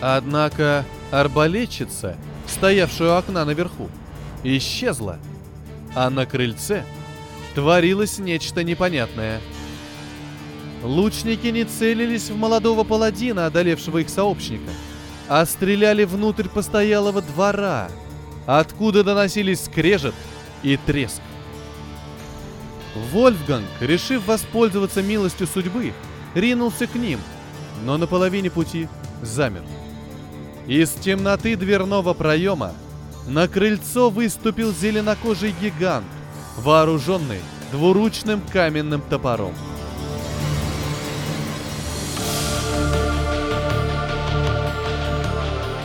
Однако арбалетчица, стоявшая у окна наверху, исчезла, а на крыльце творилось нечто непонятное. Лучники не целились в молодого паладина, одолевшего их сообщника, а стреляли внутрь постоялого двора, откуда доносились скрежет и треск. Вольфганг, решив воспользоваться милостью судьбы, ринулся к ним, но на половине пути замер. Из темноты дверного проема на крыльцо выступил зеленокожий гигант, вооруженный двуручным каменным топором.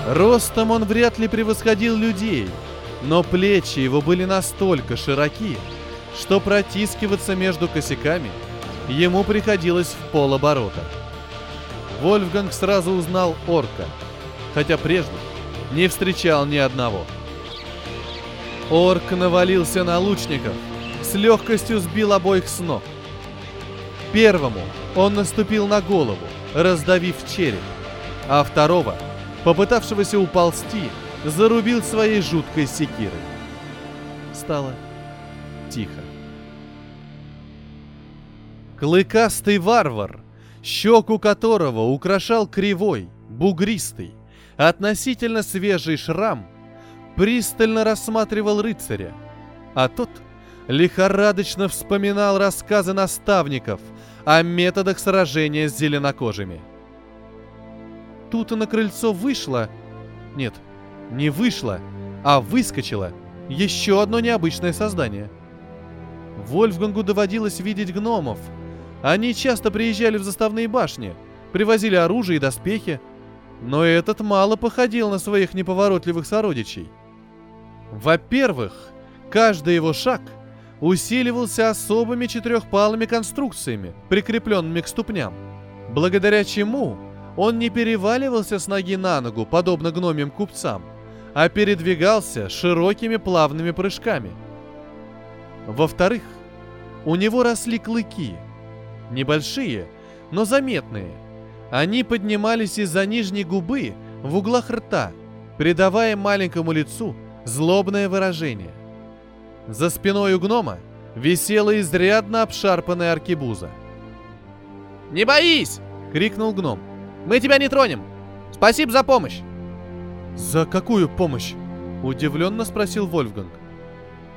Ростом он вряд ли превосходил людей, но плечи его были настолько широки, что протискиваться между косяками ему приходилось в полоборота. Вольфганг сразу узнал орка, хотя прежде не встречал ни одного. Орк навалился на лучников, с легкостью сбил обоих с ног. Первому он наступил на голову, раздавив череп, а второго, попытавшегося уползти, зарубил своей жуткой секирой. Стало тихо. Клыкастый варвар, щеку которого украшал кривой, бугристый, относительно свежий шрам, пристально рассматривал рыцаря, а тот лихорадочно вспоминал рассказы наставников о методах сражения с зеленокожими. Тут на крыльцо вышло... Нет, не вышло, а выскочило еще одно необычное создание. Вольфгангу доводилось видеть гномов. Они часто приезжали в заставные башни, привозили оружие и доспехи, но этот мало походил на своих неповоротливых сородичей. Во-первых, каждый его шаг усиливался особыми четырехпалыми конструкциями, прикрепленными к ступням, благодаря чему он не переваливался с ноги на ногу, подобно гномим купцам, а передвигался широкими плавными прыжками. Во-вторых, у него росли клыки. Небольшие, но заметные. Они поднимались из-за нижней губы в углах рта, придавая маленькому лицу злобное выражение. За спиной у гнома висела изрядно обшарпанная аркебуза. «Не боись!» — крикнул гном. «Мы тебя не тронем! Спасибо за помощь!» «За какую помощь?» — удивленно спросил Вольфганг.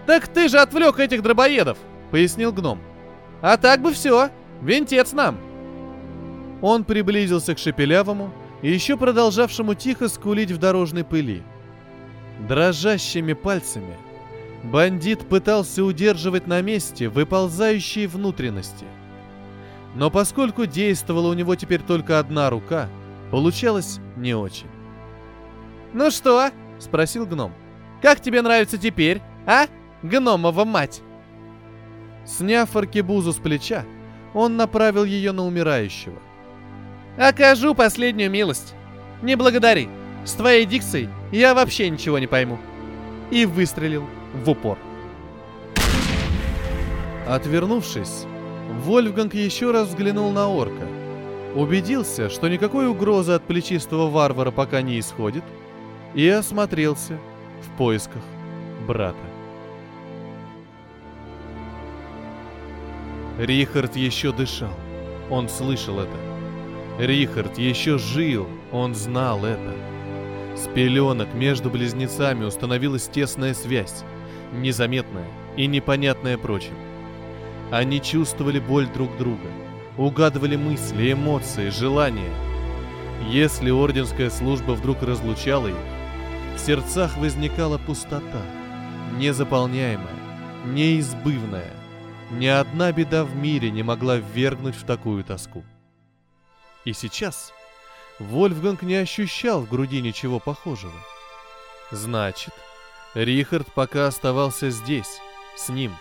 «Так ты же отвлек этих дробоедов!» — пояснил гном. «А так бы все! Винтец нам!» Он приблизился к шепелявому еще продолжавшему тихо скулить в дорожной пыли. Дрожащими пальцами бандит пытался удерживать на месте выползающие внутренности. Но поскольку действовала у него теперь только одна рука, получалось не очень. «Ну что?» — спросил гном. «Как тебе нравится теперь, а, гномова мать?» Сняв аркебузу с плеча, он направил ее на умирающего. «Окажу последнюю милость. Не благодари. С твоей дикцией я вообще ничего не пойму». И выстрелил в упор. Отвернувшись, Вольфганг еще раз взглянул на орка. Убедился, что никакой угрозы от плечистого варвара пока не исходит, и осмотрелся в поисках брата. Рихард еще дышал. Он слышал это. Рихард еще жил. Он знал это. С пеленок между близнецами установилась тесная связь, незаметная и непонятная прочим. Они чувствовали боль друг друга, угадывали мысли, эмоции, желания. Если орденская служба вдруг разлучала их, в сердцах возникала пустота, незаполняемая, неизбывная. Ни одна беда в мире не могла ввергнуть в такую тоску. И сейчас Вольфганг не ощущал в груди ничего похожего. Значит, Рихард пока оставался здесь, с ним.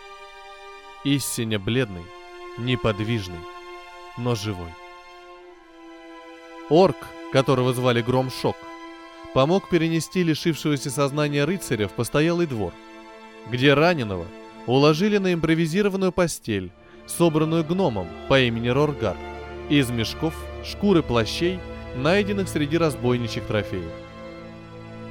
Истинно бледный, неподвижный, но живой. Орк, которого звали Гром Шок, помог перенести лишившегося сознания рыцаря в постоялый двор, где раненого уложили на импровизированную постель, собранную гномом по имени Роргар, из мешков, шкуры плащей, найденных среди разбойничьих трофеев.